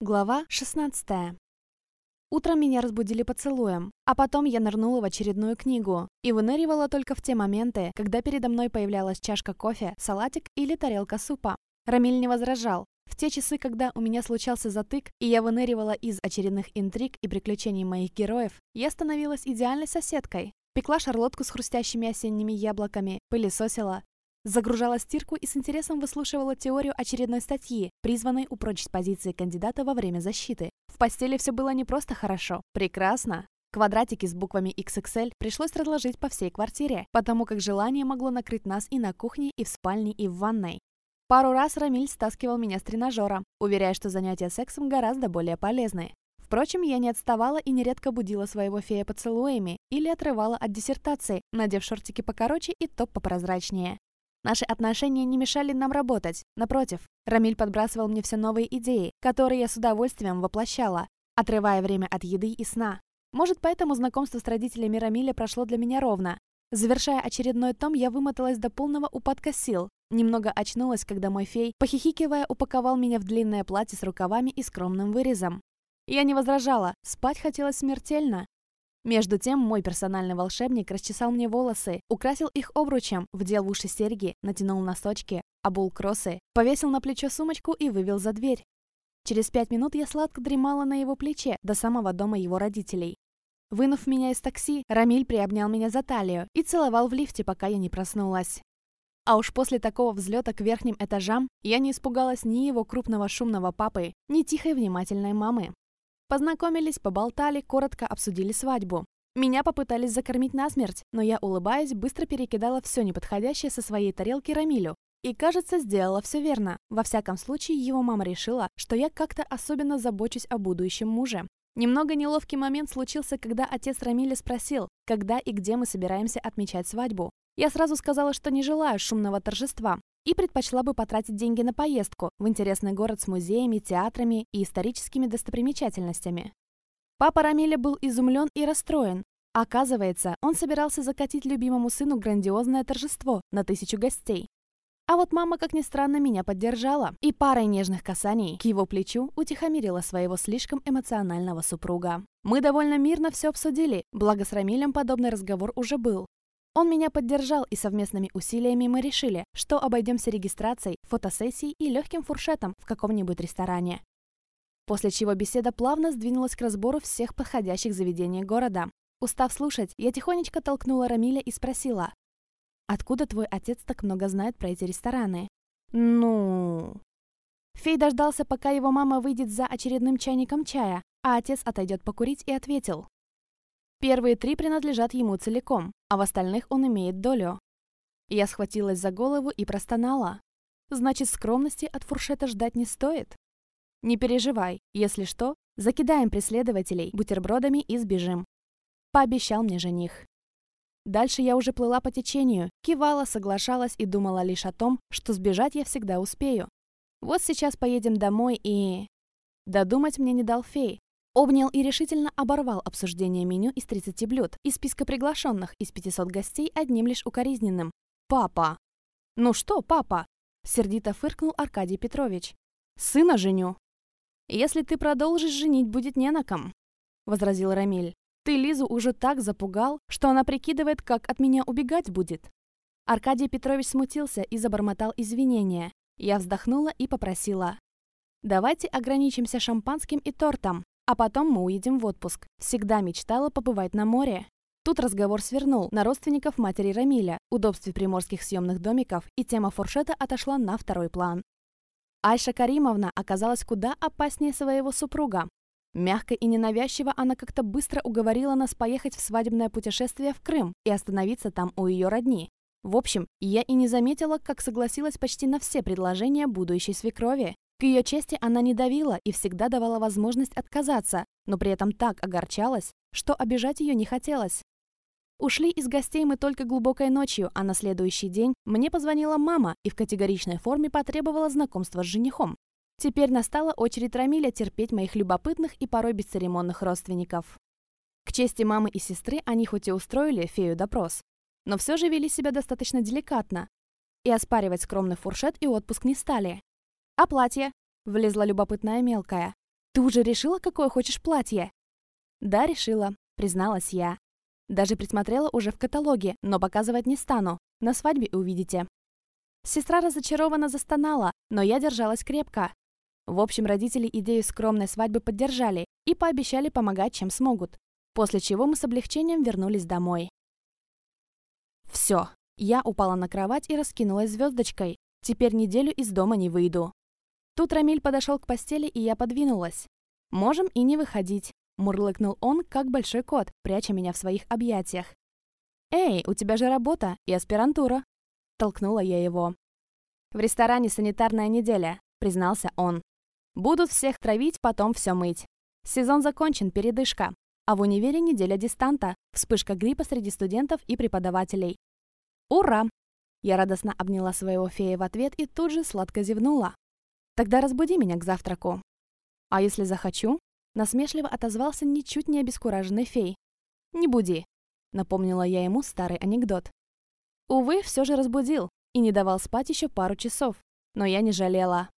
Глава 16. Утром меня разбудили поцелуем, а потом я нырнула в очередную книгу и выныривала только в те моменты, когда передо мной появлялась чашка кофе, салатик или тарелка супа. Рамиль не возражал. В те часы, когда у меня случался затык, и я выныривала из очередных интриг и приключений моих героев, я становилась идеальной соседкой. Пекла шарлотку с хрустящими осенними яблоками, пылесосила, Загружала стирку и с интересом выслушивала теорию очередной статьи, призванной упрочить позиции кандидата во время защиты. В постели все было не просто хорошо, прекрасно. Квадратики с буквами XXL пришлось разложить по всей квартире, потому как желание могло накрыть нас и на кухне, и в спальне, и в ванной. Пару раз Рамиль стаскивал меня с тренажера, уверяя, что занятия сексом гораздо более полезны. Впрочем, я не отставала и нередко будила своего фея поцелуями или отрывала от диссертации, надев шортики покороче и топ попрозрачнее. Наши отношения не мешали нам работать. Напротив, Рамиль подбрасывал мне все новые идеи, которые я с удовольствием воплощала, отрывая время от еды и сна. Может, поэтому знакомство с родителями Рамиля прошло для меня ровно. Завершая очередной том, я вымоталась до полного упадка сил. Немного очнулась, когда мой фей, похихикивая, упаковал меня в длинное платье с рукавами и скромным вырезом. Я не возражала, спать хотелось смертельно, между тем, мой персональный волшебник расчесал мне волосы, украсил их обручем, вдел в уши серьги, натянул носочки, обул кроссы, повесил на плечо сумочку и вывел за дверь. Через пять минут я сладко дремала на его плече до самого дома его родителей. Вынув меня из такси, Рамиль приобнял меня за талию и целовал в лифте, пока я не проснулась. А уж после такого взлета к верхним этажам я не испугалась ни его крупного шумного папы, ни тихой внимательной мамы. Познакомились, поболтали, коротко обсудили свадьбу. Меня попытались закормить насмерть, но я, улыбаясь, быстро перекидала все неподходящее со своей тарелки Рамилю. И, кажется, сделала все верно. Во всяком случае, его мама решила, что я как-то особенно забочусь о будущем муже. Немного неловкий момент случился, когда отец Рамиля спросил, когда и где мы собираемся отмечать свадьбу. Я сразу сказала, что не желаю шумного торжества, и предпочла бы потратить деньги на поездку в интересный город с музеями, театрами и историческими достопримечательностями. Папа Рамиля был изумлен и расстроен. Оказывается, он собирался закатить любимому сыну грандиозное торжество на тысячу гостей. А вот мама, как ни странно, меня поддержала и парой нежных касаний к его плечу утихомирила своего слишком эмоционального супруга. Мы довольно мирно все обсудили, благо с Рамилем подобный разговор уже был. Он меня поддержал, и совместными усилиями мы решили, что обойдемся регистрацией, фотосессией и легким фуршетом в каком-нибудь ресторане. После чего беседа плавно сдвинулась к разбору всех подходящих заведений города. Устав слушать, я тихонечко толкнула Рамиля и спросила, «Откуда твой отец так много знает про эти рестораны?» «Ну...» Фей дождался, пока его мама выйдет за очередным чайником чая, а отец отойдет покурить и ответил, Первые три принадлежат ему целиком, а в остальных он имеет долю. Я схватилась за голову и простонала. Значит, скромности от фуршета ждать не стоит? Не переживай, если что, закидаем преследователей бутербродами и сбежим. Пообещал мне жених. Дальше я уже плыла по течению, кивала, соглашалась и думала лишь о том, что сбежать я всегда успею. Вот сейчас поедем домой и... Додумать мне не дал фей, Обнял и решительно оборвал обсуждение меню из 30 блюд из списка приглашенных из 500 гостей одним лишь укоризненным. «Папа!» «Ну что, папа?» Сердито фыркнул Аркадий Петрович. «Сына женю!» «Если ты продолжишь женить, будет не на ком», — возразил Рамиль. «Ты Лизу уже так запугал, что она прикидывает, как от меня убегать будет». Аркадий Петрович смутился и забормотал извинения. Я вздохнула и попросила. «Давайте ограничимся шампанским и тортом. А потом мы уедем в отпуск. Всегда мечтала побывать на море. Тут разговор свернул на родственников матери Рамиля, удобстве приморских съемных домиков, и тема фуршета отошла на второй план. Айша Каримовна оказалась куда опаснее своего супруга. Мягко и ненавязчиво она как-то быстро уговорила нас поехать в свадебное путешествие в Крым и остановиться там у ее родни. В общем, я и не заметила, как согласилась почти на все предложения будущей свекрови. К ее чести она не давила и всегда давала возможность отказаться, но при этом так огорчалась, что обижать ее не хотелось. Ушли из гостей мы только глубокой ночью, а на следующий день мне позвонила мама и в категоричной форме потребовала знакомства с женихом. Теперь настала очередь Рамиля терпеть моих любопытных и порой бесцеремонных родственников. К чести мамы и сестры они хоть и устроили фею допрос, но все же вели себя достаточно деликатно и оспаривать скромный фуршет и отпуск не стали. «А платье?» — влезла любопытная мелкая. Ты уже решила, какое хочешь платье?» «Да, решила», — призналась я. Даже присмотрела уже в каталоге, но показывать не стану. На свадьбе увидите. Сестра разочарованно застонала, но я держалась крепко. В общем, родители идею скромной свадьбы поддержали и пообещали помогать, чем смогут. После чего мы с облегчением вернулись домой. Все. Я упала на кровать и раскинулась звездочкой. Теперь неделю из дома не выйду. Тут Рамиль подошел к постели, и я подвинулась. «Можем и не выходить», — мурлыкнул он, как большой кот, пряча меня в своих объятиях. «Эй, у тебя же работа и аспирантура!» Толкнула я его. «В ресторане санитарная неделя», — признался он. «Будут всех травить, потом все мыть. Сезон закончен, передышка. А в универе неделя дистанта, вспышка гриппа среди студентов и преподавателей. Ура!» Я радостно обняла своего фея в ответ и тут же сладко зевнула. «Тогда разбуди меня к завтраку». «А если захочу?» Насмешливо отозвался ничуть не обескураженный фей. «Не буди», — напомнила я ему старый анекдот. Увы, все же разбудил и не давал спать еще пару часов, но я не жалела.